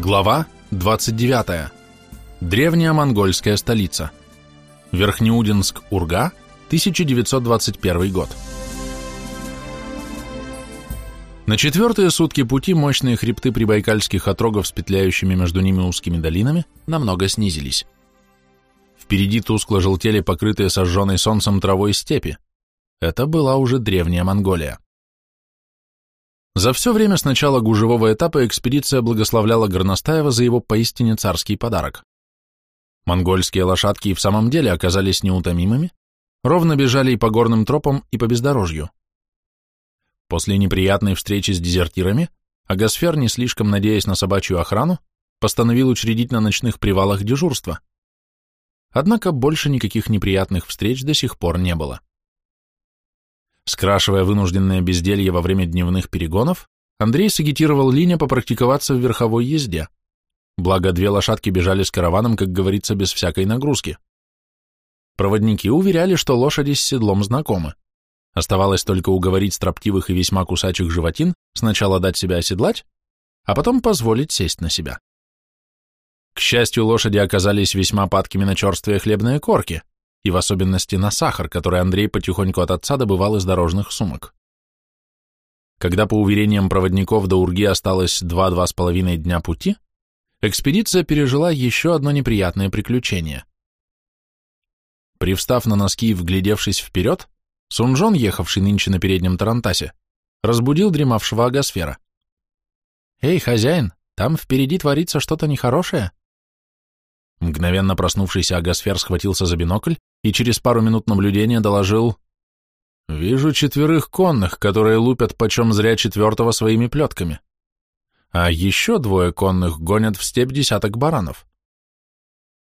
Глава 29. Древняя монгольская столица. Верхнеудинск-Урга, 1921 год. На четвертые сутки пути мощные хребты прибайкальских отрогов с петляющими между ними узкими долинами намного снизились. Впереди тускло желтели покрытые сожженной солнцем травой степи. Это была уже древняя Монголия. За все время с начала гужевого этапа экспедиция благословляла Горностаева за его поистине царский подарок. Монгольские лошадки и в самом деле оказались неутомимыми, ровно бежали и по горным тропам, и по бездорожью. После неприятной встречи с дезертирами Агасфер, не слишком надеясь на собачью охрану, постановил учредить на ночных привалах дежурство. Однако больше никаких неприятных встреч до сих пор не было. Скрашивая вынужденное безделье во время дневных перегонов, Андрей сагитировал Линя попрактиковаться в верховой езде. Благо, две лошадки бежали с караваном, как говорится, без всякой нагрузки. Проводники уверяли, что лошади с седлом знакомы. Оставалось только уговорить строптивых и весьма кусачих животин сначала дать себя оседлать, а потом позволить сесть на себя. К счастью, лошади оказались весьма падкими на черствые хлебные корки, и в особенности на сахар, который Андрей потихоньку от отца добывал из дорожных сумок. Когда по уверениям проводников до Урги осталось два-два с половиной дня пути, экспедиция пережила еще одно неприятное приключение. Привстав на носки и вглядевшись вперед, Сунжон, ехавший нынче на переднем Тарантасе, разбудил дремавшего Агасфера. «Эй, хозяин, там впереди творится что-то нехорошее?» Мгновенно проснувшийся Агасфер схватился за бинокль и через пару минут наблюдения доложил «Вижу четверых конных, которые лупят почем зря четвертого своими плетками. А еще двое конных гонят в степь десяток баранов.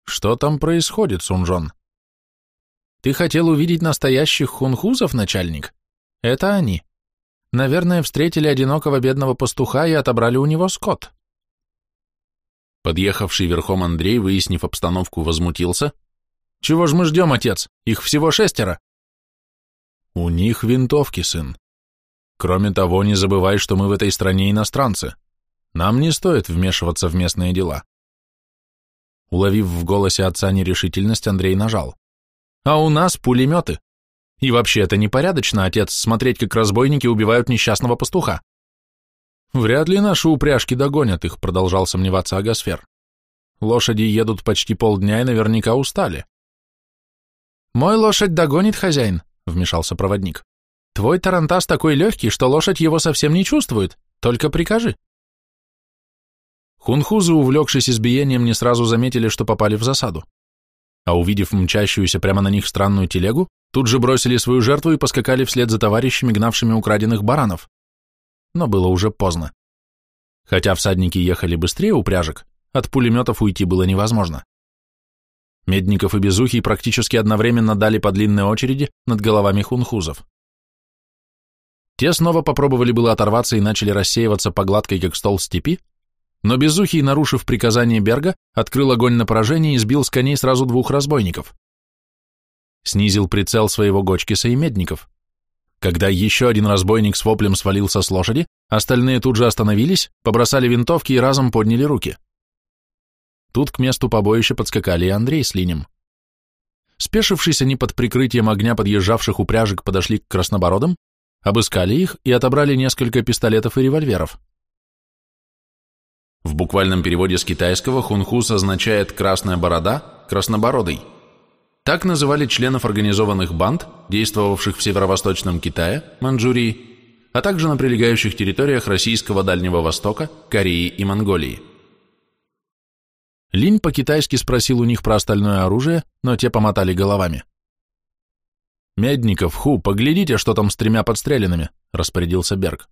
Что там происходит, Сунжон? Ты хотел увидеть настоящих хунхузов, начальник? Это они. Наверное, встретили одинокого бедного пастуха и отобрали у него скот. Подъехавший верхом Андрей, выяснив обстановку, возмутился. «Чего ж мы ждем, отец? Их всего шестеро!» «У них винтовки, сын. Кроме того, не забывай, что мы в этой стране иностранцы. Нам не стоит вмешиваться в местные дела». Уловив в голосе отца нерешительность, Андрей нажал. «А у нас пулеметы. И вообще это непорядочно, отец, смотреть, как разбойники убивают несчастного пастуха. «Вряд ли наши упряжки догонят их», — продолжал сомневаться Агасфер. «Лошади едут почти полдня и наверняка устали». «Мой лошадь догонит, хозяин», — вмешался проводник. «Твой тарантас такой легкий, что лошадь его совсем не чувствует. Только прикажи». Хунхузы, увлекшись избиением, не сразу заметили, что попали в засаду. А увидев мчащуюся прямо на них странную телегу, тут же бросили свою жертву и поскакали вслед за товарищами, гнавшими украденных баранов но было уже поздно. Хотя всадники ехали быстрее упряжек, от пулеметов уйти было невозможно. Медников и Безухий практически одновременно дали по длинной очереди над головами хунхузов. Те снова попробовали было оторваться и начали рассеиваться по гладкой, как стол степи, но Безухий, нарушив приказание Берга, открыл огонь на поражение и сбил с коней сразу двух разбойников. Снизил прицел своего Гочкиса и Медников. Когда еще один разбойник с воплем свалился с лошади, остальные тут же остановились, побросали винтовки и разом подняли руки. Тут к месту побоища подскакали и Андрей с Линем. Спешившись, они под прикрытием огня подъезжавших упряжек подошли к краснобородам, обыскали их и отобрали несколько пистолетов и револьверов. В буквальном переводе с китайского хунхус означает «красная борода», «краснобородый». Так называли членов организованных банд, действовавших в северо-восточном Китае, Манчжурии, а также на прилегающих территориях Российского Дальнего Востока, Кореи и Монголии. Линь по-китайски спросил у них про остальное оружие, но те помотали головами. «Медников, Ху, поглядите, что там с тремя подстреленными», — распорядился Берг.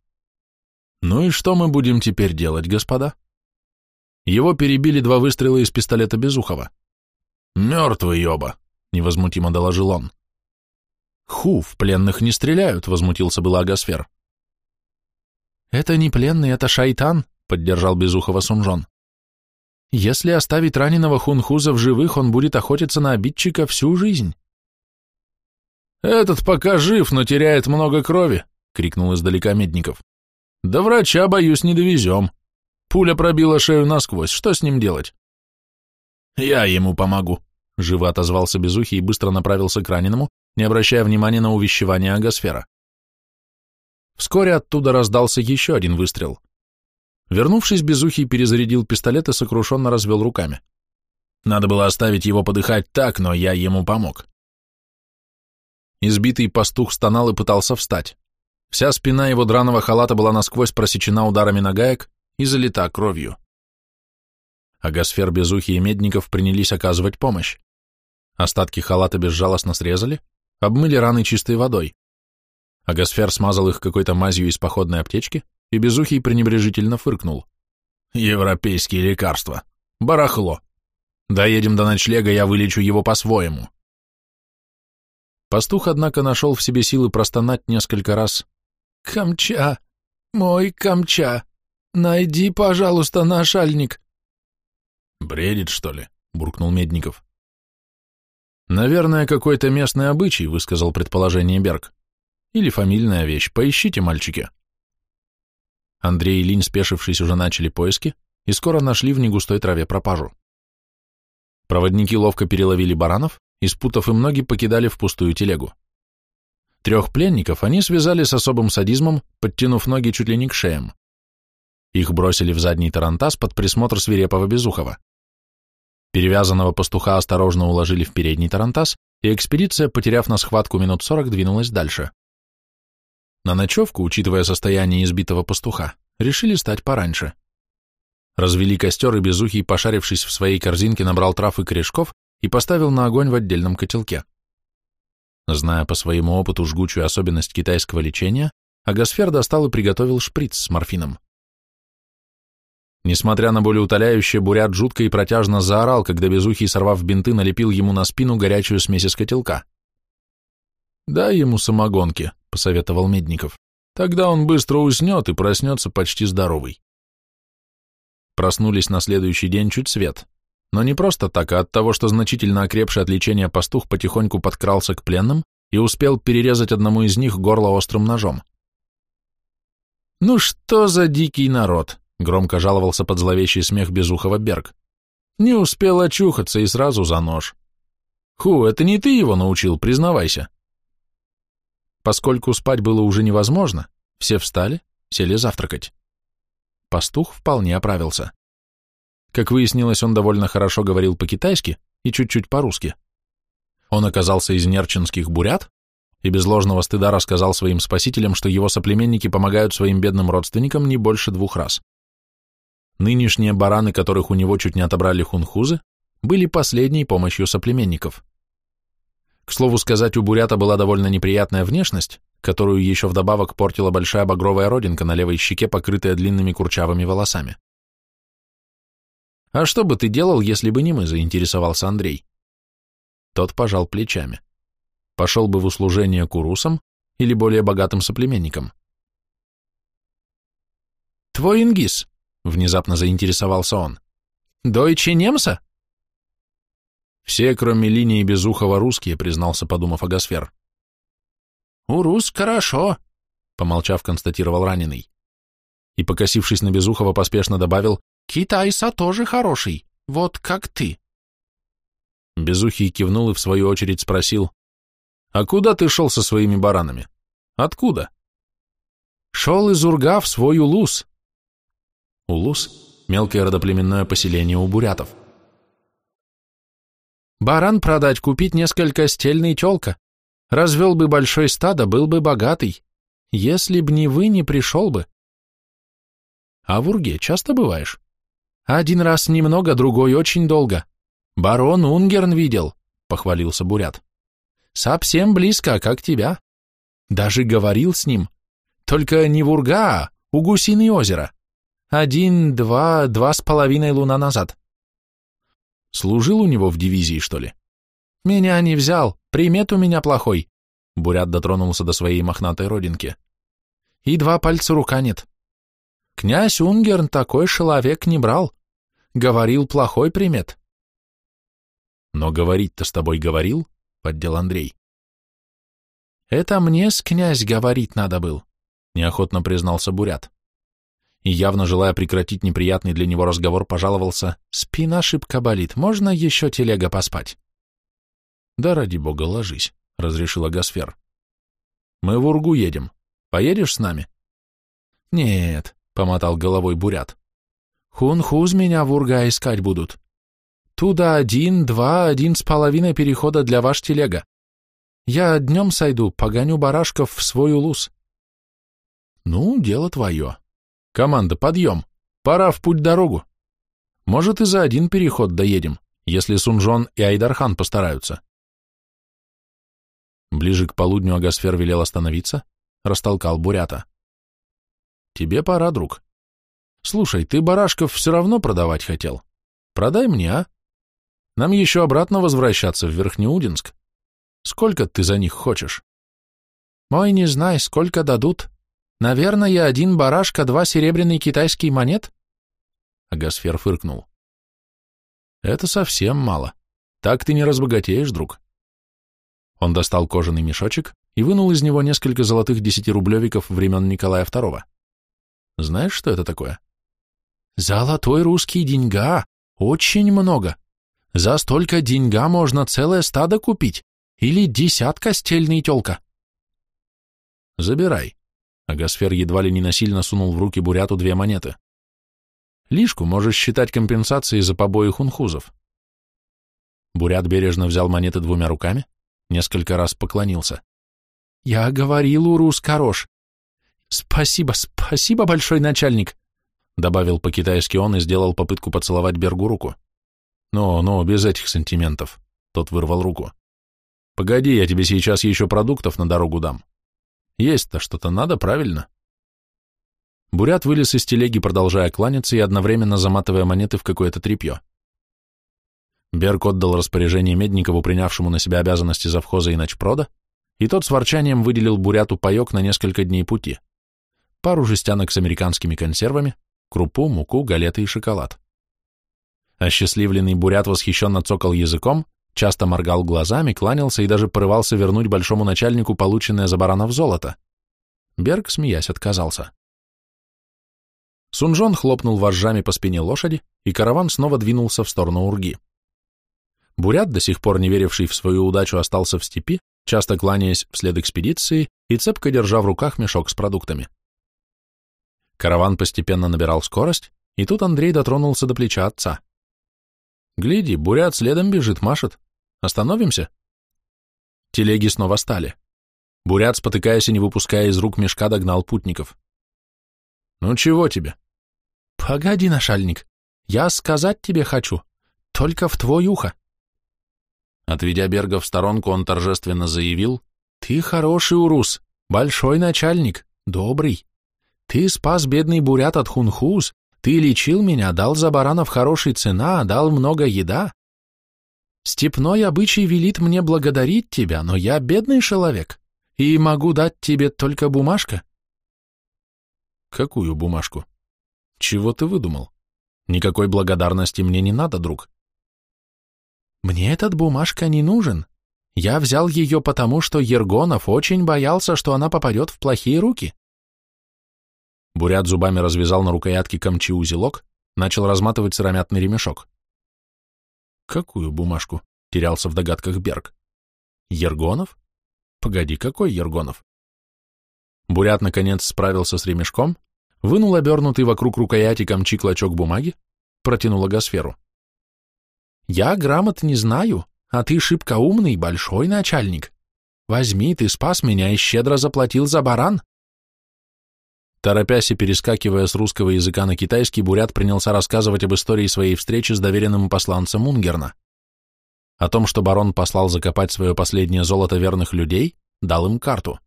«Ну и что мы будем теперь делать, господа?» Его перебили два выстрела из пистолета Безухова. «Мертвые оба», невозмутимо доложил он. Ху, в пленных не стреляют, возмутился был Агасфер. Это не пленный, это шайтан, поддержал Безухова Сунжон. Если оставить раненого хунхуза в живых, он будет охотиться на обидчика всю жизнь. «Этот пока жив, но теряет много крови», — крикнул издалека Медников. «До врача, боюсь, не довезем. Пуля пробила шею насквозь, что с ним делать? Я ему помогу, живо отозвался Безухий и быстро направился к раненому, не обращая внимания на увещевание Агосфера. Вскоре оттуда раздался еще один выстрел. Вернувшись, Безухий перезарядил пистолет и сокрушенно развел руками. Надо было оставить его подыхать так, но я ему помог. Избитый пастух стонал и пытался встать. Вся спина его драного халата была насквозь просечена ударами нагаек и залита кровью. Агасфер, Безухий и Медников принялись оказывать помощь. Остатки халата безжалостно срезали, обмыли раны чистой водой. Агасфер смазал их какой-то мазью из походной аптечки, и Безухий пренебрежительно фыркнул. «Европейские лекарства! Барахло! Доедем до ночлега, я вылечу его по-своему!» Пастух, однако, нашел в себе силы простонать несколько раз. «Камча! Мой камча! Найди, пожалуйста, нашальник!» «Бредит, что ли?» — буркнул Медников. «Наверное, какой-то местный обычай», — высказал предположение Берг. «Или фамильная вещь. Поищите, мальчики». Андрей и Линь, спешившись, уже начали поиски и скоро нашли в негустой траве пропажу. Проводники ловко переловили баранов и, спутав им ноги, покидали в пустую телегу. Трех пленников они связали с особым садизмом, подтянув ноги чуть ли не к шеям. Их бросили в задний тарантас под присмотр свирепого Безухова. Перевязанного пастуха осторожно уложили в передний тарантас, и экспедиция, потеряв на схватку минут сорок, двинулась дальше. На ночевку, учитывая состояние избитого пастуха, решили стать пораньше. Развели костер, и Безухий, пошарившись в своей корзинке, набрал трав и корешков и поставил на огонь в отдельном котелке. Зная по своему опыту жгучую особенность китайского лечения, Агасфер достал и приготовил шприц с морфином. Несмотря на болеутоляющее, Бурят жутко и протяжно заорал, когда Безухий, сорвав бинты, налепил ему на спину горячую смесь из котелка. «Дай ему самогонки», — посоветовал Медников. «Тогда он быстро уснет и проснется почти здоровый». Проснулись на следующий день чуть свет. Но не просто так, а от того, что значительно окрепший от лечения пастух потихоньку подкрался к пленным и успел перерезать одному из них горло острым ножом. «Ну что за дикий народ!» — громко жаловался под зловещий смех Безухова Берг. «Не успел очухаться и сразу за нож. Ху, это не ты его научил, признавайся». Поскольку спать было уже невозможно, все встали, сели завтракать. Пастух вполне оправился. Как выяснилось, он довольно хорошо говорил по-китайски и чуть-чуть по-русски. Он оказался из нерчинских бурят и без ложного стыда рассказал своим спасителям, что его соплеменники помогают своим бедным родственникам не больше двух раз. Нынешние бараны, которых у него чуть не отобрали хунхузы, были последней помощью соплеменников. К слову сказать, у бурята была довольно неприятная внешность, которую еще вдобавок портила большая багровая родинка на левой щеке, покрытая длинными курчавыми волосами. «А что бы ты делал, если бы не мы?» – заинтересовался Андрей. Тот пожал плечами. Пошел бы в услужение курусам или более богатым соплеменникам. «Твой ингис», — внезапно заинтересовался он, — «дойче немца?» «Все, кроме линии Безухова, русские», — признался, подумав Агасфер. «Урус хорошо», — помолчав, констатировал раненый. И, покосившись на Безухова, поспешно добавил, «Китайса тоже хороший, вот как ты». Безухий кивнул и в свою очередь спросил, «А куда ты шел со своими баранами? Откуда?» «Шел из Урга в свой Улус». Улус — мелкое родоплеменное поселение у бурятов. Баран продать, купить несколько стельный телка. Развел бы большой стадо, был бы богатый. Если б не вы, не пришел бы. А в Урге часто бываешь? Один раз немного, другой очень долго. Барон Унгерн видел, похвалился Бурят. Совсем близко, как тебя. Даже говорил с ним. Только не в Урга, а у Гусиной озера. Один, два, два с половиной луна назад. Служил у него в дивизии, что ли? Меня не взял, примет у меня плохой. Бурят дотронулся до своей мохнатой родинки. И два пальца рука нет. Князь Унгерн такой человек не брал. Говорил плохой примет. Но говорить-то с тобой говорил, поддел Андрей. Это мне с князь говорить надо был, неохотно признался Бурят. И, явно желая прекратить неприятный для него разговор, пожаловался «Спина шибко болит, можно еще телега поспать?» «Да ради бога, ложись», — разрешила Гасфер. «Мы в Ургу едем. Поедешь с нами?» «Нет», — помотал головой Бурят. «Хун-хуз меня в Урга искать будут. Туда один, два, один с половиной перехода для ваш телега. Я днем сойду, погоню барашков в свой улус». «Ну, дело твое. Команда, подъем. Пора в путь-дорогу. Может, и за один переход доедем, если Сунжон и Айдархан постараются». Ближе к полудню Агасфер велел остановиться, растолкал Бурята. «Тебе пора, друг. Слушай, ты барашков все равно продавать хотел. Продай мне, а? Нам еще обратно возвращаться в Верхнеудинск. Сколько ты за них хочешь?» «Мой не знай, сколько дадут. Наверное, один барашка, два серебряные китайские монет?» Агасфер фыркнул. «Это совсем мало. Так ты не разбогатеешь, друг. Он достал кожаный мешочек и вынул из него несколько золотых десятирублевиков времен Николая II. Знаешь, что это такое? Золотой русский деньга. Очень много. За столько деньга можно целое стадо купить. Или десятка стельный телка. Забирай. Агасфер едва ли не насильно сунул в руки буряту две монеты. Лишку можешь считать компенсацией за побои хунхузов. Бурят бережно взял монеты двумя руками, несколько раз поклонился. «Я говорил, Урус хорош. Спасибо, спасибо, большой начальник!» Добавил по-китайски он и сделал попытку поцеловать Бергу руку. «Ну, ну, без этих сантиментов», — тот вырвал руку. «Погоди, я тебе сейчас еще продуктов на дорогу дам. Есть-то что-то надо, правильно?» Бурят вылез из телеги, продолжая кланяться и одновременно заматывая монеты в какое-то тряпье. Берг отдал распоряжение Медникову, принявшему на себя обязанности завхоза и ночпрода, и тот с ворчанием выделил буряту паек на несколько дней пути. Пару жестянок с американскими консервами, крупу, муку, галеты и шоколад. Осчастливленный бурят восхищенно цокал языком, часто моргал глазами, кланялся и даже порывался вернуть большому начальнику полученное за баранов золото. Берг, смеясь, отказался. Сунжон хлопнул вожжами по спине лошади, и караван снова двинулся в сторону Урги. Бурят, до сих пор не веривший в свою удачу, остался в степи, часто кланяясь вслед экспедиции и цепко держа в руках мешок с продуктами. Караван постепенно набирал скорость, и тут Андрей дотронулся до плеча отца. «Гляди, бурят следом бежит, машет. Остановимся?» Телеги снова стали. Бурят, спотыкаясь и не выпуская из рук мешка, догнал путников. «Ну чего тебе?» «Погоди, нашальник, я сказать тебе хочу, только в твой ухо. Отведя Берга в сторонку, он торжественно заявил, «Ты хороший урус, большой начальник, добрый. Ты спас бедный бурят от хунхуз, ты лечил меня, дал за баранов хорошей цена, дал много еда. Степной обычай велит мне благодарить тебя, но я бедный человек, и могу дать тебе только бумажка». «Какую бумажку? Чего ты выдумал? Никакой благодарности мне не надо, друг. Мне этот бумажка не нужен. Я взял ее потому, что Ергонов очень боялся, что она попадет в плохие руки. Бурят зубами развязал на рукоятке камчи узелок, начал разматывать сыромятный ремешок. Какую бумажку? Терялся в догадках Берг. Ергонов? Погоди, какой Ергонов? Бурят, наконец, справился с ремешком, вынул обернутый вокруг рукояти камчи клочок бумаги, протянул агосферу. Я грамот не знаю, а ты шибко умный, большой начальник. Возьми, ты спас меня и щедро заплатил за баран. Торопясь и перескакивая с русского языка на китайский, Бурят принялся рассказывать об истории своей встречи с доверенным посланцем Унгерна. О том, что барон послал закопать свое последнее золото верных людей, дал им карту.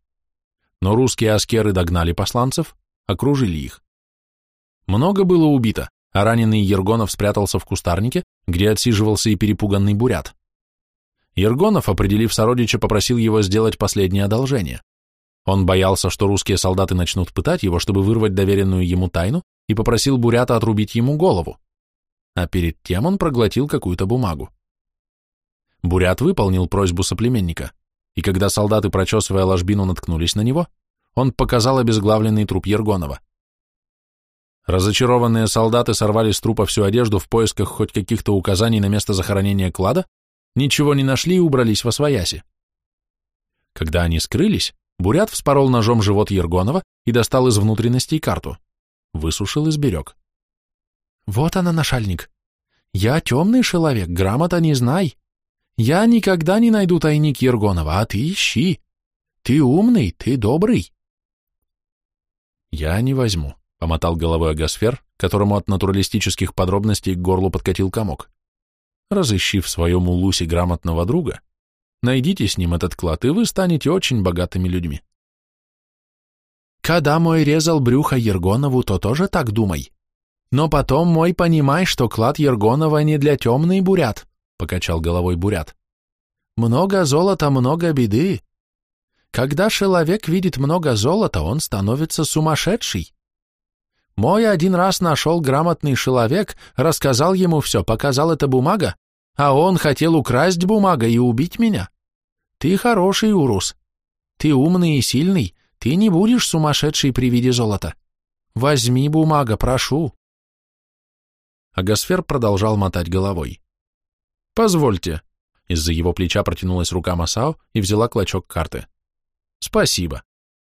Но русские аскеры догнали посланцев, окружили их. Много было убито, а раненый Ергонов спрятался в кустарнике, где отсиживался и перепуганный бурят. Ергонов, определив сородича, попросил его сделать последнее одолжение. Он боялся, что русские солдаты начнут пытать его, чтобы вырвать доверенную ему тайну, и попросил бурята отрубить ему голову. А перед тем он проглотил какую-то бумагу. Бурят выполнил просьбу соплеменника, и когда солдаты, прочесывая ложбину, наткнулись на него, он показал обезглавленный труп Ергонова. Разочарованные солдаты сорвали с трупа всю одежду в поисках хоть каких-то указаний на место захоронения клада, ничего не нашли и убрались во свояси. Когда они скрылись, Бурят вспорол ножом живот Ергонова и достал из внутренностей карту. Высушил и сберег. «Вот она, нашальник. Я темный человек, грамота не знай. Я никогда не найду тайник Ергонова, а ты ищи. Ты умный, ты добрый». «Я не возьму», — помотал головой Агасфер, которому от натуралистических подробностей к горлу подкатил комок. «Разыщи в своем улусе грамотного друга, найдите с ним этот клад, и вы станете очень богатыми людьми». «Когда мой резал брюхо Ергонову, то тоже так думай. Но потом мой понимай, что клад Ергонова не для темный бурят», — покачал головой бурят. «Много золота, много беды. Когда человек видит много золота, он становится сумасшедший. Мой один раз нашел грамотный человек, рассказал ему все, показал это бумага, а он хотел украсть бумага и убить меня. Ты хороший, Урус. Ты умный и сильный, ты не будешь сумасшедший при виде золота. Возьми бумага, прошу. Агасфер продолжал мотать головой. «Позвольте». Из-за его плеча протянулась рука Масао и взяла клочок карты. «Спасибо.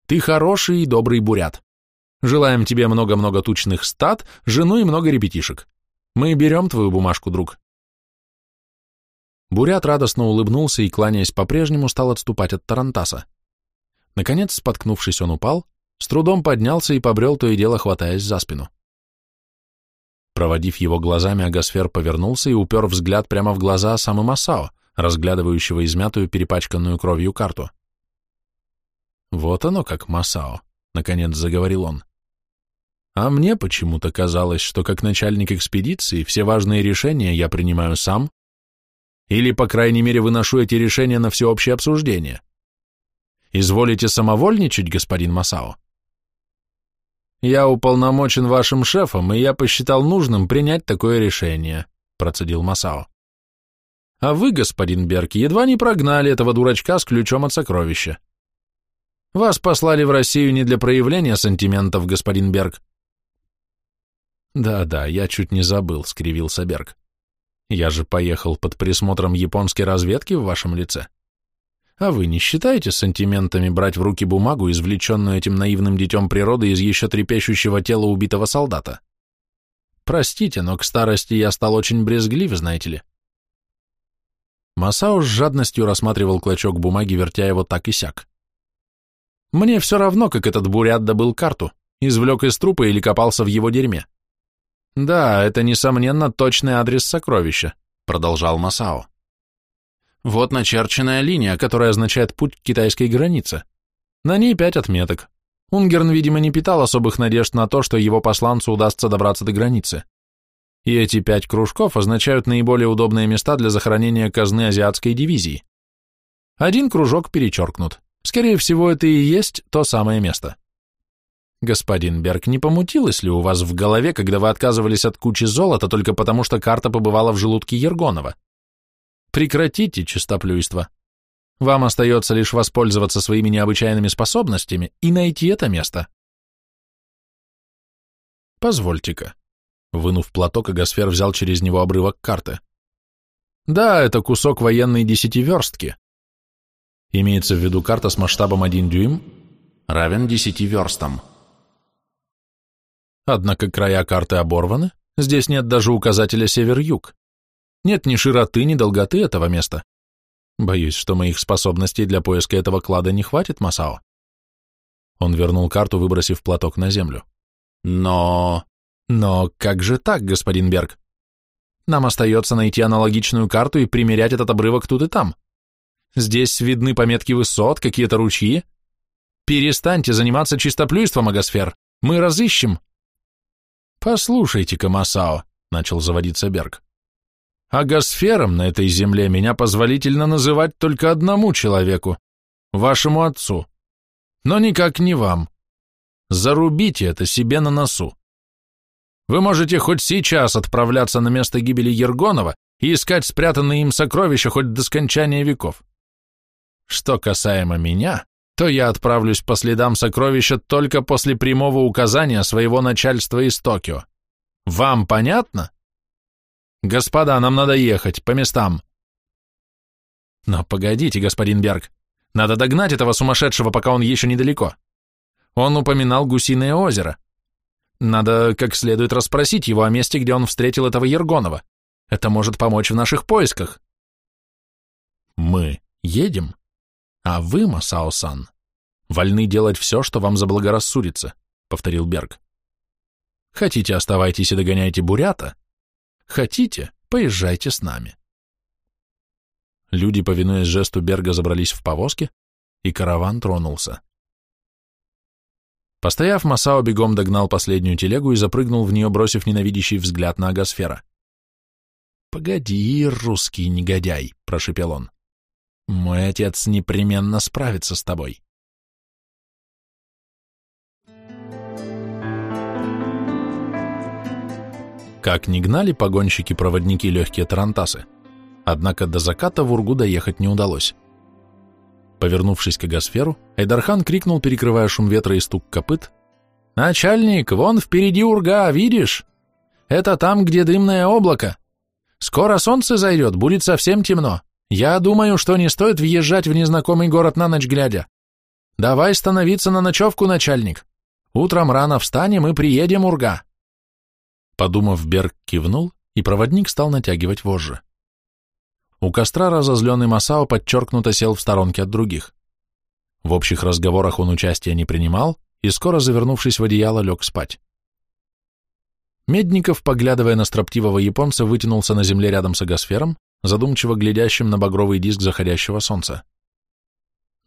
Ты хороший и добрый бурят. Желаем тебе много-много тучных стад, жену и много ребятишек. Мы берем твою бумажку, друг. Бурят радостно улыбнулся и, кланяясь по-прежнему, стал отступать от Тарантаса. Наконец, споткнувшись, он упал, с трудом поднялся и побрел то и дело, хватаясь за спину. Проводив его глазами, Агасфер повернулся и упер взгляд прямо в глаза самым Масао, разглядывающего измятую, перепачканную кровью карту. «Вот оно как, Масао», — наконец заговорил он. А мне почему-то казалось, что как начальник экспедиции все важные решения я принимаю сам, или, по крайней мере, выношу эти решения на всеобщее обсуждение. Изволите самовольничать, господин Масао? Я уполномочен вашим шефом, и я посчитал нужным принять такое решение, процедил Масао. А вы, господин Берки, едва не прогнали этого дурачка с ключом от сокровища. Вас послали в Россию не для проявления сантиментов, господин Берг, «Да-да, я чуть не забыл», — скривился Берг. «Я же поехал под присмотром японской разведки в вашем лице. А вы не считаете сантиментами брать в руки бумагу, извлеченную этим наивным детем природы из еще трепещущего тела убитого солдата? Простите, но к старости я стал очень брезглив, знаете ли». Масао с жадностью рассматривал клочок бумаги, вертя его так и сяк. «Мне все равно, как этот бурят добыл карту, извлек из трупа или копался в его дерьме. Да, это, несомненно, точный адрес сокровища, продолжал Масао. Вот начерченная линия, которая означает путь к китайской границе. На ней пять отметок. Унгерн, видимо, не питал особых надежд на то, что его посланцу удастся добраться до границы. И эти пять кружков означают наиболее удобные места для захоронения казны азиатской дивизии. Один кружок перечеркнут. Скорее всего, это и есть то самое место. Господин Берг, не помутилось ли у вас в голове, когда вы отказывались от кучи золота только потому, что карта побывала в желудке Ергонова? Прекратите чистоплюйство. Вам остается лишь воспользоваться своими необычайными способностями и найти это место. Позвольте-ка. Вынув платок, Агасфер взял через него обрывок карты. Да, это кусок военной десятиверстки. Имеется в виду карта с масштабом 1 дюйм, равен 10 верстам. Однако края карты оборваны, здесь нет даже указателя север-юг. Нет ни широты, ни долготы этого места. Боюсь, что моих способностей для поиска этого клада не хватит, Масао. Он вернул карту, выбросив платок на землю. Но... Но как же так, господин Берг? Нам остается найти аналогичную карту и примерять этот обрывок тут и там. Здесь видны пометки высот, какие-то ручьи. Перестаньте заниматься чистоплюйством, Агасфер. Мы разыщем. «Послушайте-ка, Масао», — начал заводиться Берг. «Агосфером на этой земле меня позволительно называть только одному человеку, вашему отцу, но никак не вам. Зарубите это себе на носу. Вы можете хоть сейчас отправляться на место гибели Ергонова и искать спрятанные им сокровища хоть до скончания веков. Что касаемо меня, то я отправлюсь по следам сокровища только после прямого указания своего начальства из Токио. Вам понятно? Господа, нам надо ехать, по местам. Но погодите, господин Берг, надо догнать этого сумасшедшего, пока он еще недалеко. Он упоминал гусиное озеро. Надо как следует расспросить его о месте, где он встретил этого Ергонова. Это может помочь в наших поисках. Мы едем, а вы, Масао-сан, вольны делать все, что вам заблагорассудится, повторил Берг. Хотите, оставайтесь и догоняйте бурята. Хотите, поезжайте с нами. Люди, повинуясь жесту Берга, забрались в повозки, и караван тронулся. Постояв, Масао бегом догнал последнюю телегу и запрыгнул в нее, бросив ненавидящий взгляд на Агасфера. «Погоди, русский негодяй», — прошепел он. «Мой отец непременно справится с тобой». Как ни гнали погонщики-проводники легкие тарантасы, однако до заката в Ургу доехать не удалось. Повернувшись к Агасферу, Айдархан крикнул, перекрывая шум ветра и стук копыт. «Начальник, вон впереди урга, видишь? Это там, где дымное облако. Скоро солнце зайдет, будет совсем темно. Я думаю, что не стоит въезжать в незнакомый город на ночь глядя. Давай становиться на ночевку, начальник. Утром рано встанем и приедем урга». Подумав, Берг кивнул, и проводник стал натягивать вожжи. У костра разозленный Масао подчеркнуто сел в сторонке от других. В общих разговорах он участия не принимал и, скоро завернувшись в одеяло, лег спать. Медников, поглядывая на строптивого японца, вытянулся на земле рядом с агосфером, задумчиво глядящим на багровый диск заходящего солнца.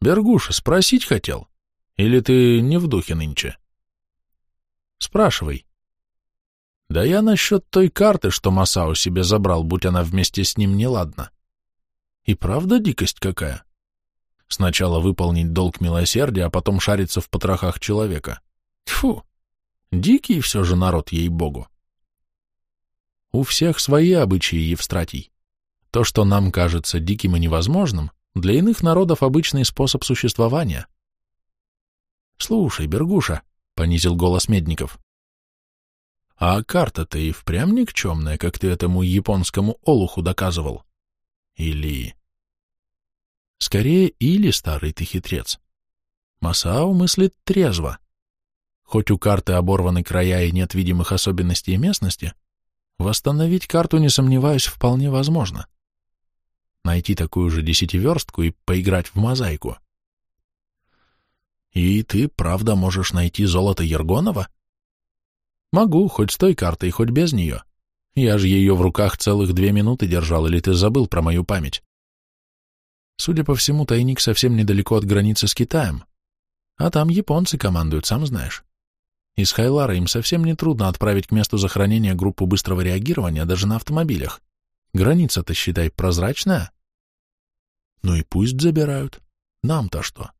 «Бергуша, спросить хотел? Или ты не в духе нынче?» «Спрашивай». «Да я насчет той карты, что Масао себе забрал, будь она вместе с ним неладна. И правда дикость какая? Сначала выполнить долг милосердия, а потом шариться в потрохах человека. Тьфу! Дикий все же народ, ей-богу. У всех свои обычаи, Евстратий. То, что нам кажется диким и невозможным, для иных народов обычный способ существования. Слушай, Бергуша, — понизил голос Медников, — а карта-то и впрямь никчемная, как ты этому японскому олуху доказывал. Или... Скорее, или, старый ты хитрец. Масао мыслит трезво. Хоть у карты оборваны края и нет видимых особенностей местности, восстановить карту, не сомневаюсь, вполне возможно. Найти такую же десятиверстку и поиграть в мозаику. И ты, правда, можешь найти золото Ергонова? Могу, хоть с той картой, хоть без нее. Я же ее в руках целых две минуты держал, или ты забыл про мою память? Судя по всему, тайник совсем недалеко от границы с Китаем. А там японцы командуют, сам знаешь. Из Хайлара им совсем не трудно отправить к месту захоронения группу быстрого реагирования даже на автомобилях. Граница-то, считай, прозрачная. Ну и пусть забирают. Нам-то что?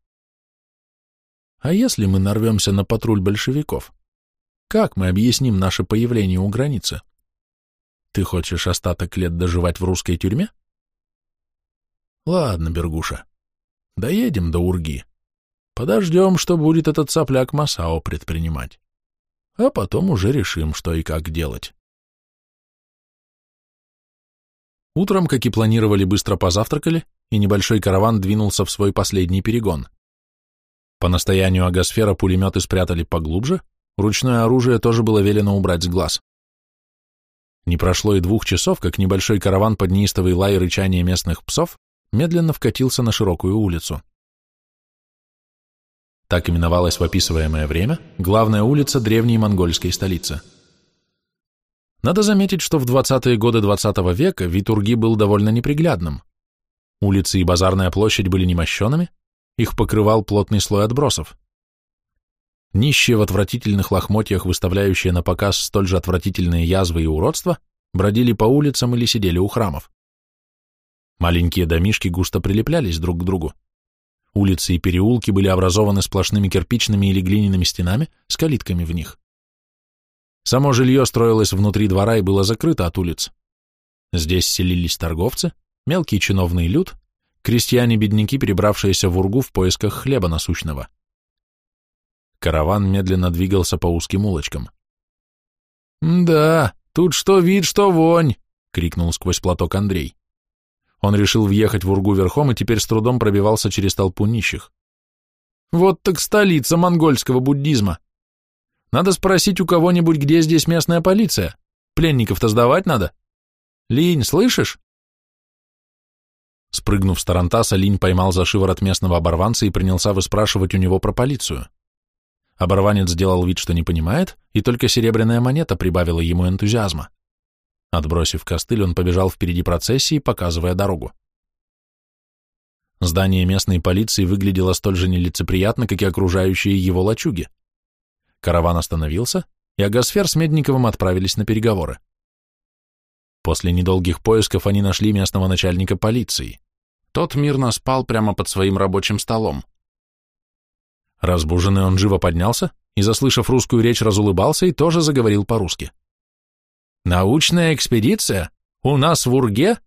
А если мы нарвемся на патруль большевиков? Как мы объясним наше появление у границы? Ты хочешь остаток лет доживать в русской тюрьме? Ладно, Бергуша, доедем до Урги. Подождем, что будет этот сопляк Масао предпринимать. А потом уже решим, что и как делать. Утром, как и планировали, быстро позавтракали, и небольшой караван двинулся в свой последний перегон. По настоянию Агосфера пулеметы спрятали поглубже, ручное оружие тоже было велено убрать с глаз. Не прошло и двух часов, как небольшой караван под неистовый лай и рычание местных псов медленно вкатился на широкую улицу. Так именовалась в описываемое время главная улица древней монгольской столицы. Надо заметить, что в 20-е годы 20 -го века Витурги был довольно неприглядным. Улицы и базарная площадь были немощенными, их покрывал плотный слой отбросов. Нищие в отвратительных лохмотьях, выставляющие на показ столь же отвратительные язвы и уродства, бродили по улицам или сидели у храмов. Маленькие домишки густо прилеплялись друг к другу. Улицы и переулки были образованы сплошными кирпичными или глиняными стенами с калитками в них. Само жилье строилось внутри двора и было закрыто от улиц. Здесь селились торговцы, мелкий чиновный люд, крестьяне-бедняки, перебравшиеся в Ургу в поисках хлеба насущного. Караван медленно двигался по узким улочкам. «Да, тут что вид, что вонь!» — крикнул сквозь платок Андрей. Он решил въехать в Ургу верхом и теперь с трудом пробивался через толпу нищих. «Вот так столица монгольского буддизма! Надо спросить у кого-нибудь, где здесь местная полиция. Пленников-то сдавать надо. Линь, слышишь?» Спрыгнув с тарантаса, Линь поймал за шиворот местного оборванца и принялся выспрашивать у него про полицию. Оборванец сделал вид, что не понимает, и только серебряная монета прибавила ему энтузиазма. Отбросив костыль, он побежал впереди процессии, показывая дорогу. Здание местной полиции выглядело столь же нелицеприятно, как и окружающие его лачуги. Караван остановился, и Агасфер с Медниковым отправились на переговоры. После недолгих поисков они нашли местного начальника полиции. Тот мирно спал прямо под своим рабочим столом. Разбуженный он живо поднялся и, заслышав русскую речь, разулыбался и тоже заговорил по-русски. «Научная экспедиция? У нас в Урге?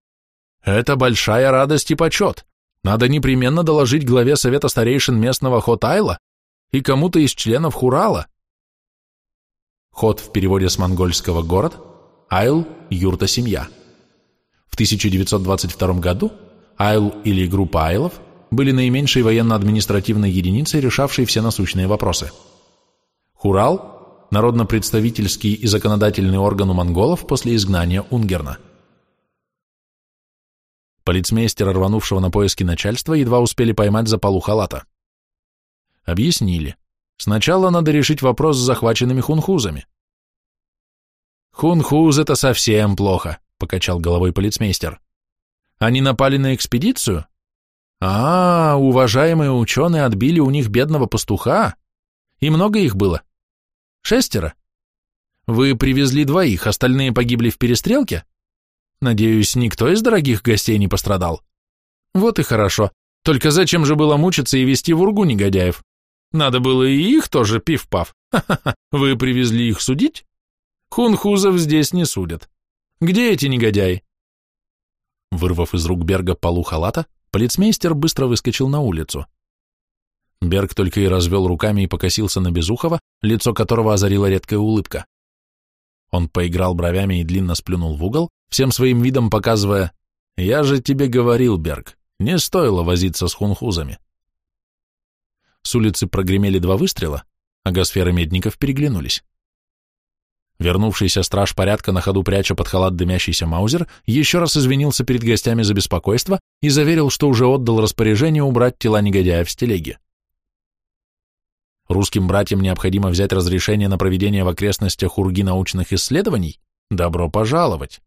Это большая радость и почет. Надо непременно доложить главе Совета старейшин местного Хотайла и кому-то из членов Хурала». Хот в переводе с монгольского «город», Айл – юрта семья. В 1922 году Айл или группа Айлов были наименьшей военно-административной единицей, решавшей все насущные вопросы. Хурал – народно-представительский и законодательный орган у монголов после изгнания Унгерна. Полицмейстера, рванувшего на поиски начальства, едва успели поймать за полу халата. Объяснили. Сначала надо решить вопрос с захваченными хунхузами. «Хунхуз — это совсем плохо», — покачал головой полицмейстер. «Они напали на экспедицию? А, уважаемые ученые отбили у них бедного пастуха. И много их было? Шестеро? Вы привезли двоих, остальные погибли в перестрелке? Надеюсь, никто из дорогих гостей не пострадал? Вот и хорошо. Только зачем же было мучиться и вести в ургу негодяев? Надо было и их тоже пив-пав. Вы привезли их судить? Хунхузов здесь не судят. Где эти негодяи? Вырвав из рук Берга полу халата, Полицмейстер быстро выскочил на улицу. Берг только и развел руками и покосился на Безухова, лицо которого озарила редкая улыбка. Он поиграл бровями и длинно сплюнул в угол, всем своим видом показывая «Я же тебе говорил, Берг, не стоило возиться с хунхузами». С улицы прогремели два выстрела, а Гасфер и Медников переглянулись. Вернувшийся страж порядка на ходу пряча под халат дымящийся маузер, еще раз извинился перед гостями за беспокойство и заверил, что уже отдал распоряжение убрать тела негодяев с телеги. Русским братьям необходимо взять разрешение на проведение в окрестностях Урги научных исследований? Добро пожаловать!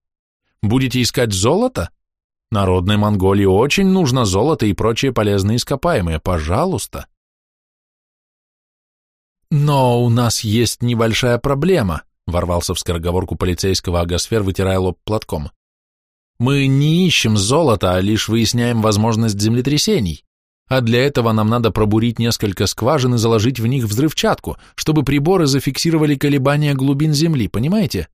Будете искать золото? Народной Монголии очень нужно золото и прочие полезные ископаемые, пожалуйста. Но у нас есть небольшая проблема, ворвался в скороговорку полицейского агосфер, вытирая лоб платком. Мы не ищем золото, а лишь выясняем возможность землетрясений. А для этого нам надо пробурить несколько скважин и заложить в них взрывчатку, чтобы приборы зафиксировали колебания глубин земли, понимаете?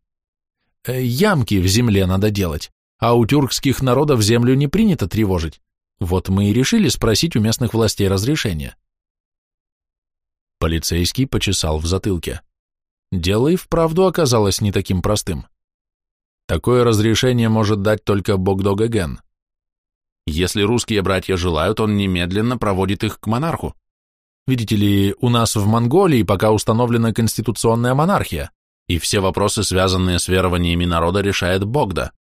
Э, ямки в земле надо делать, а у тюркских народов землю не принято тревожить. Вот мы и решили спросить у местных властей разрешения. Полицейский почесал в затылке. Дело и вправду оказалось не таким простым. Такое разрешение может дать только Богдогаген. Если русские братья желают, он немедленно проводит их к монарху. Видите ли, у нас в Монголии пока установлена конституционная монархия, и все вопросы, связанные с верованиями народа, решает Богда.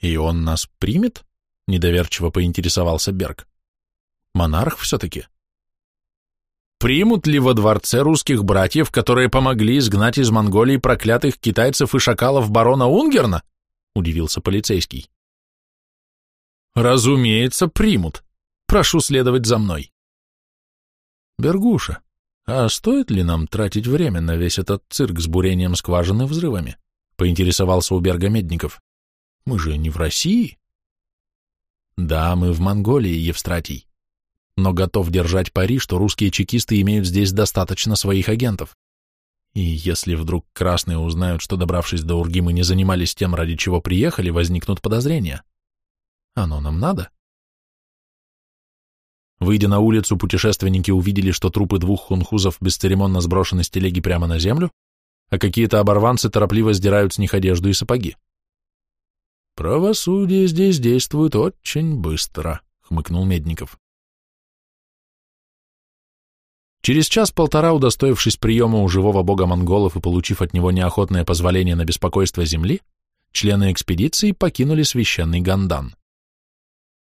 «И он нас примет?» — недоверчиво поинтересовался Берг. «Монарх все-таки?» Примут ли во дворце русских братьев, которые помогли изгнать из Монголии проклятых китайцев и шакалов барона Унгерна? Удивился полицейский. Разумеется, примут. Прошу следовать за мной. Бергуша, а стоит ли нам тратить время на весь этот цирк с бурением скважины взрывами? Поинтересовался у Берга Медников. Мы же не в России. Да, мы в Монголии, Евстратий но готов держать пари, что русские чекисты имеют здесь достаточно своих агентов. И если вдруг красные узнают, что, добравшись до Урги, мы не занимались тем, ради чего приехали, возникнут подозрения. Оно нам надо? Выйдя на улицу, путешественники увидели, что трупы двух хунхузов бесцеремонно сброшены с телеги прямо на землю, а какие-то оборванцы торопливо сдирают с них одежду и сапоги. «Правосудие здесь действует очень быстро», — хмыкнул Медников. Через час-полтора, удостоившись приема у живого бога монголов и получив от него неохотное позволение на беспокойство земли, члены экспедиции покинули священный Гандан.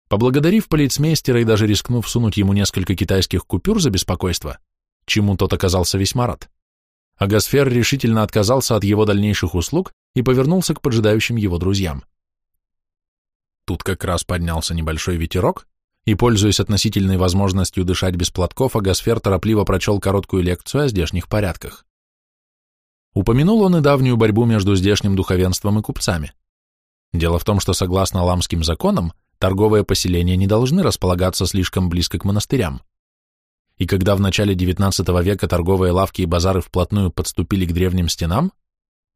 Поблагодарив полицмейстера и даже рискнув сунуть ему несколько китайских купюр за беспокойство, чему тот оказался весьма рад, Агасфер решительно отказался от его дальнейших услуг и повернулся к поджидающим его друзьям. Тут как раз поднялся небольшой ветерок, и, пользуясь относительной возможностью дышать без платков, Агасфер торопливо прочел короткую лекцию о здешних порядках. Упомянул он и давнюю борьбу между здешним духовенством и купцами. Дело в том, что согласно ламским законам, торговые поселения не должны располагаться слишком близко к монастырям и когда в начале XIX века торговые лавки и базары вплотную подступили к древним стенам,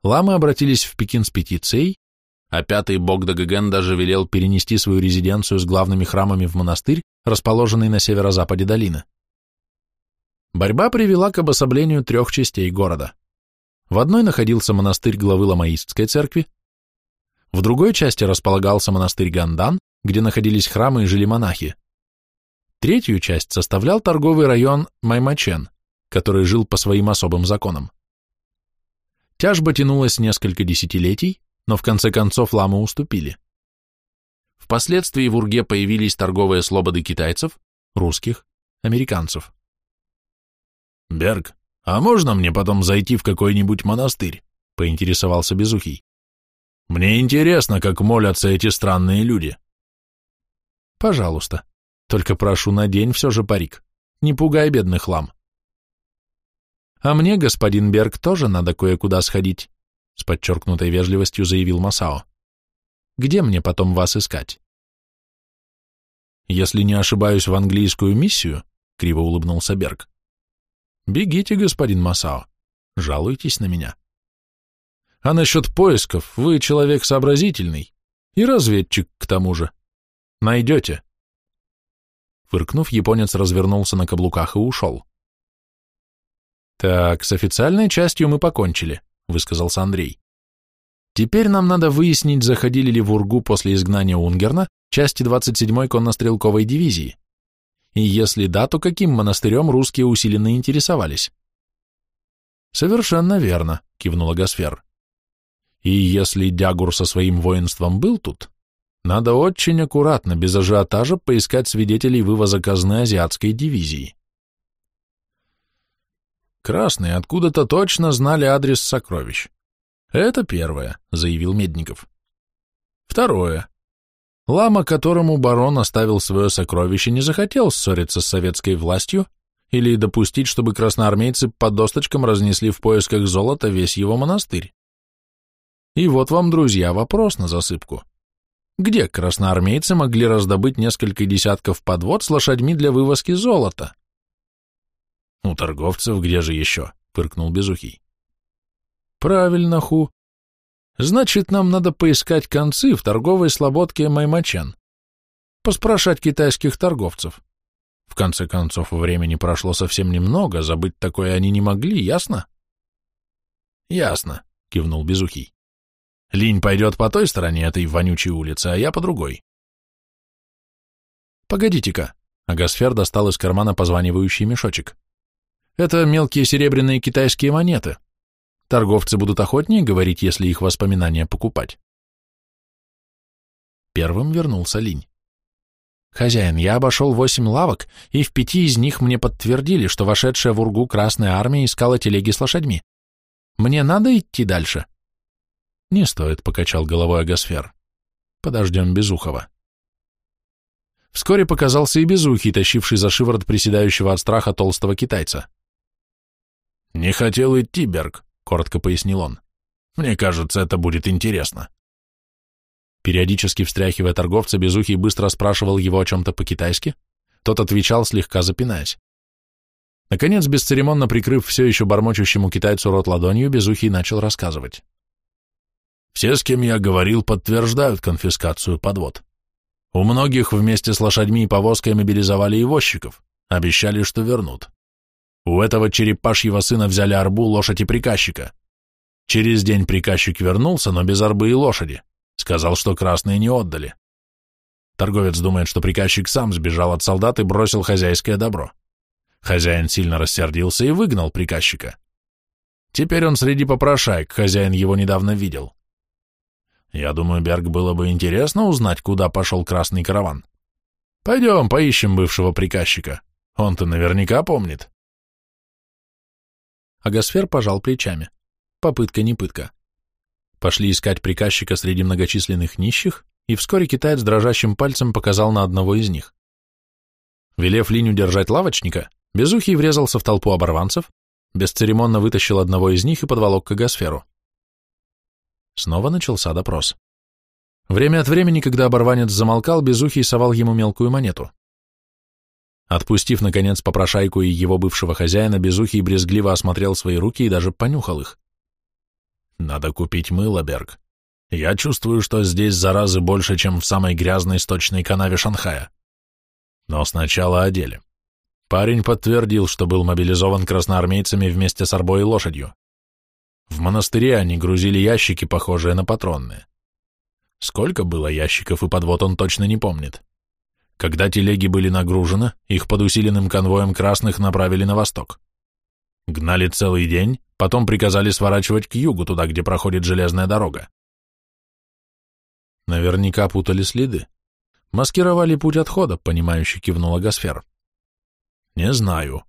ламы обратились в Пекин с петицией, а пятый бог Дагоген даже велел перенести свою резиденцию с главными храмами в монастырь, расположенный на северо-западе долины. Борьба привела к обособлению трех частей города. В одной находился монастырь главы Ламаистской церкви, в другой части располагался монастырь Гандан, где находились храмы и жили монахи. Третью часть составлял торговый район Маймачен, который жил по своим особым законам. Тяжба тянулась несколько десятилетий, но в конце концов ламы уступили. Впоследствии в Урге появились торговые слободы китайцев, русских, американцев. «Берг, а можно мне потом зайти в какой-нибудь монастырь?» — поинтересовался Безухий. «Мне интересно, как молятся эти странные люди». «Пожалуйста», только прошу, надень все же парик. Не пугай бедных лам. А мне, господин Берг, тоже надо кое-куда сходить, с подчеркнутой вежливостью заявил Масао. Где мне потом вас искать? Если не ошибаюсь в английскую миссию, криво улыбнулся Берг. Бегите, господин Масао, жалуйтесь на меня. А насчет поисков вы человек сообразительный и разведчик к тому же. Найдете. Фыркнув, японец развернулся на каблуках и ушел. «Так, с официальной частью мы покончили», — высказался Андрей. «Теперь нам надо выяснить, заходили ли в Ургу после изгнания Унгерна части 27-й коннострелковой дивизии. И если да, то каким монастырем русские усиленно интересовались?» «Совершенно верно», — кивнула Гасфер. «И если Дягур со своим воинством был тут, надо очень аккуратно, без ажиотажа, поискать свидетелей вывоза казны азиатской дивизии. Красные откуда-то точно знали адрес сокровищ. Это первое, заявил Медников. Второе. Лама, которому барон оставил свое сокровище, не захотел ссориться с советской властью или допустить, чтобы красноармейцы под досточкам разнесли в поисках золота весь его монастырь. И вот вам, друзья, вопрос на засыпку где красноармейцы могли раздобыть несколько десятков подвод с лошадьми для вывозки золота. «У торговцев где же еще?» — фыркнул Безухий. «Правильно, Ху. Значит, нам надо поискать концы в торговой слободке Маймачен. Поспрашать китайских торговцев. В конце концов, времени прошло совсем немного, забыть такое они не могли, ясно?» «Ясно», — кивнул Безухий. Линь пойдет по той стороне этой вонючей улицы, а я по другой. Погодите-ка. Агасфер достал из кармана позванивающий мешочек. Это мелкие серебряные китайские монеты. Торговцы будут охотнее говорить, если их воспоминания покупать. Первым вернулся Линь. «Хозяин, я обошел восемь лавок, и в пяти из них мне подтвердили, что вошедшая в Ургу Красная Армия искала телеги с лошадьми. Мне надо идти дальше?» Не стоит, покачал головой Агасфер. Подождем Безухова. Вскоре показался и Безухий, тащивший за шиворот приседающего от страха толстого китайца. «Не хотел идти, Берг», — коротко пояснил он. «Мне кажется, это будет интересно». Периодически встряхивая торговца, Безухий быстро спрашивал его о чем-то по-китайски. Тот отвечал, слегка запинаясь. Наконец, бесцеремонно прикрыв все еще бормочущему китайцу рот ладонью, Безухий начал рассказывать. Все, с кем я говорил, подтверждают конфискацию подвод. У многих вместе с лошадьми и повозкой мобилизовали и возчиков, обещали, что вернут. У этого черепашьего сына взяли арбу, лошадь и приказчика. Через день приказчик вернулся, но без арбы и лошади. Сказал, что красные не отдали. Торговец думает, что приказчик сам сбежал от солдат и бросил хозяйское добро. Хозяин сильно рассердился и выгнал приказчика. Теперь он среди попрошаек, хозяин его недавно видел. Я думаю, Берг было бы интересно узнать, куда пошел красный караван. Пойдем, поищем бывшего приказчика. Он-то наверняка помнит. Агасфер пожал плечами. Попытка не пытка. Пошли искать приказчика среди многочисленных нищих, и вскоре китаец дрожащим пальцем показал на одного из них. Велев линию держать лавочника, Безухий врезался в толпу оборванцев, бесцеремонно вытащил одного из них и подволок к Агасферу. Снова начался допрос. Время от времени, когда оборванец замолкал, Безухий совал ему мелкую монету. Отпустив, наконец, попрошайку и его бывшего хозяина, Безухий брезгливо осмотрел свои руки и даже понюхал их. «Надо купить мыло, Берг. Я чувствую, что здесь заразы больше, чем в самой грязной сточной канаве Шанхая. Но сначала о деле. Парень подтвердил, что был мобилизован красноармейцами вместе с арбой и лошадью. В монастыре они грузили ящики, похожие на патронные. Сколько было ящиков и подвод он точно не помнит. Когда телеги были нагружены, их под усиленным конвоем красных направили на восток. Гнали целый день, потом приказали сворачивать к югу, туда, где проходит железная дорога. Наверняка путали следы. Маскировали путь отхода, понимающе кивнула Гасфер. Не знаю.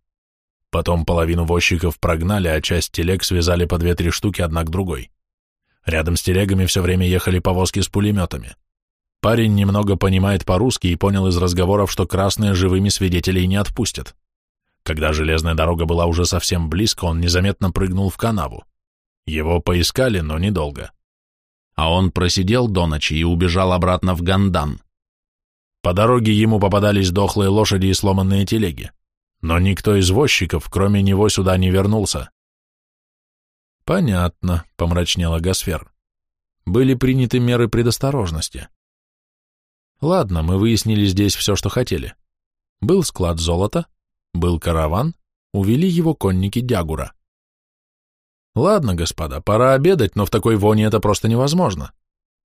Потом половину возчиков прогнали, а часть телег связали по две-три штуки одна к другой. Рядом с телегами все время ехали повозки с пулеметами. Парень немного понимает по-русски и понял из разговоров, что красные живыми свидетелей не отпустят. Когда железная дорога была уже совсем близко, он незаметно прыгнул в канаву. Его поискали, но недолго. А он просидел до ночи и убежал обратно в Гандан. По дороге ему попадались дохлые лошади и сломанные телеги но никто из возчиков, кроме него, сюда не вернулся. Понятно, помрачнела Гасфер. Были приняты меры предосторожности. Ладно, мы выяснили здесь все, что хотели. Был склад золота, был караван, увели его конники Дягура. Ладно, господа, пора обедать, но в такой воне это просто невозможно.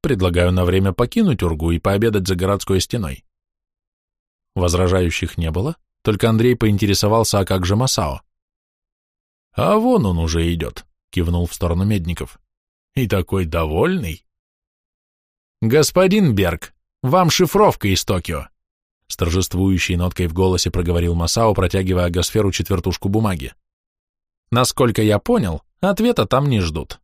Предлагаю на время покинуть Ургу и пообедать за городской стеной. Возражающих не было, только Андрей поинтересовался, а как же Масао? А вон он уже идет, кивнул в сторону Медников. И такой довольный. Господин Берг, вам шифровка из Токио. С торжествующей ноткой в голосе проговорил Масао, протягивая Гасферу четвертушку бумаги. Насколько я понял, ответа там не ждут.